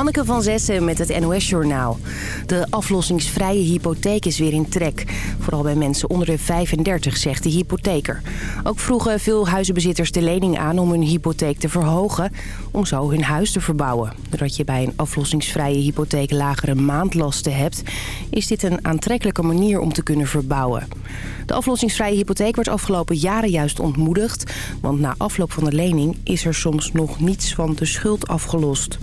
Hanneke van Zessen met het NOS-journaal. De aflossingsvrije hypotheek is weer in trek. Vooral bij mensen onder de 35, zegt de hypotheker. Ook vroegen veel huizenbezitters de lening aan om hun hypotheek te verhogen... om zo hun huis te verbouwen. Doordat je bij een aflossingsvrije hypotheek lagere maandlasten hebt... is dit een aantrekkelijke manier om te kunnen verbouwen. De aflossingsvrije hypotheek werd afgelopen jaren juist ontmoedigd... want na afloop van de lening is er soms nog niets van de schuld afgelost.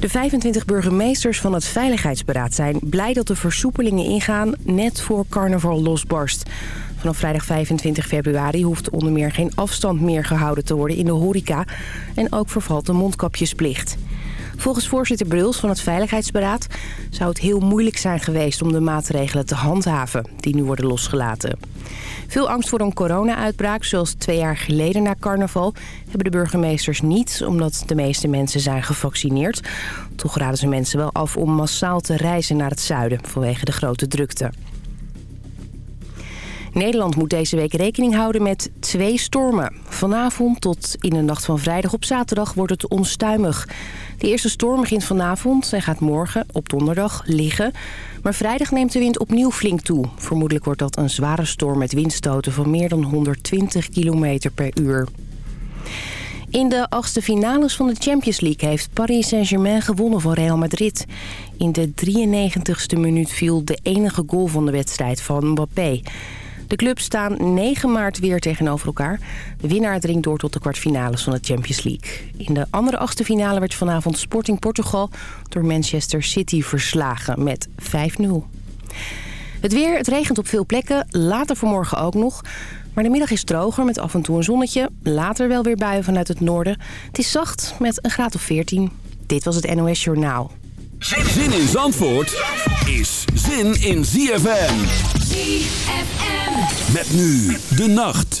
De 25 burgemeesters van het Veiligheidsberaad zijn blij dat de versoepelingen ingaan net voor carnaval losbarst. Vanaf vrijdag 25 februari hoeft onder meer geen afstand meer gehouden te worden in de horeca. En ook vervalt de mondkapjesplicht. Volgens voorzitter Bruls van het Veiligheidsberaad zou het heel moeilijk zijn geweest om de maatregelen te handhaven die nu worden losgelaten. Veel angst voor een corona-uitbraak, zoals twee jaar geleden na carnaval, hebben de burgemeesters niet, omdat de meeste mensen zijn gevaccineerd. Toch raden ze mensen wel af om massaal te reizen naar het zuiden vanwege de grote drukte. Nederland moet deze week rekening houden met twee stormen. Vanavond tot in de nacht van vrijdag op zaterdag wordt het onstuimig. De eerste storm begint vanavond en gaat morgen op donderdag liggen. Maar vrijdag neemt de wind opnieuw flink toe. Vermoedelijk wordt dat een zware storm met windstoten van meer dan 120 km per uur. In de achtste finales van de Champions League heeft Paris Saint-Germain gewonnen van Real Madrid. In de 93ste minuut viel de enige goal van de wedstrijd van Mbappé. De clubs staan 9 maart weer tegenover elkaar. De winnaar dringt door tot de kwartfinales van de Champions League. In de andere achtste finale werd vanavond Sporting Portugal door Manchester City verslagen met 5-0. Het weer, het regent op veel plekken, later vanmorgen ook nog. Maar de middag is droger met af en toe een zonnetje. Later wel weer buien vanuit het noorden. Het is zacht met een graad of 14. Dit was het NOS Journaal. Zin in Zandvoort is zin in ZFM. Met nu de nacht.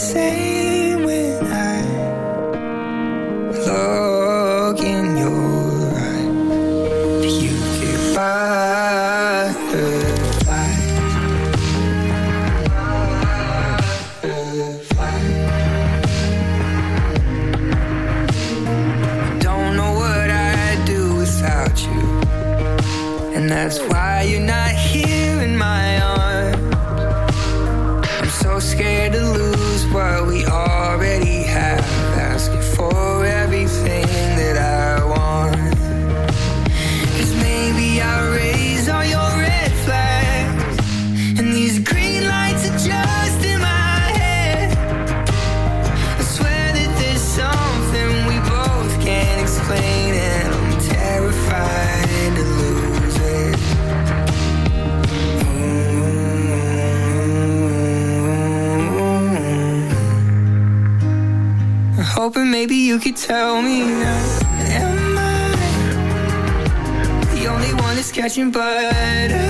say maybe you could tell me now. Am I the only one that's catching butter?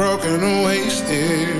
broken and wasted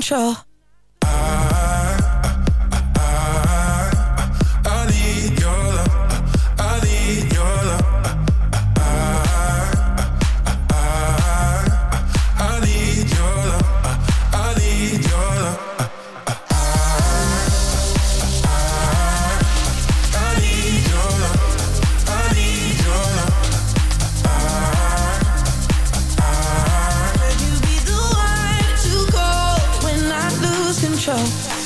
control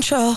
control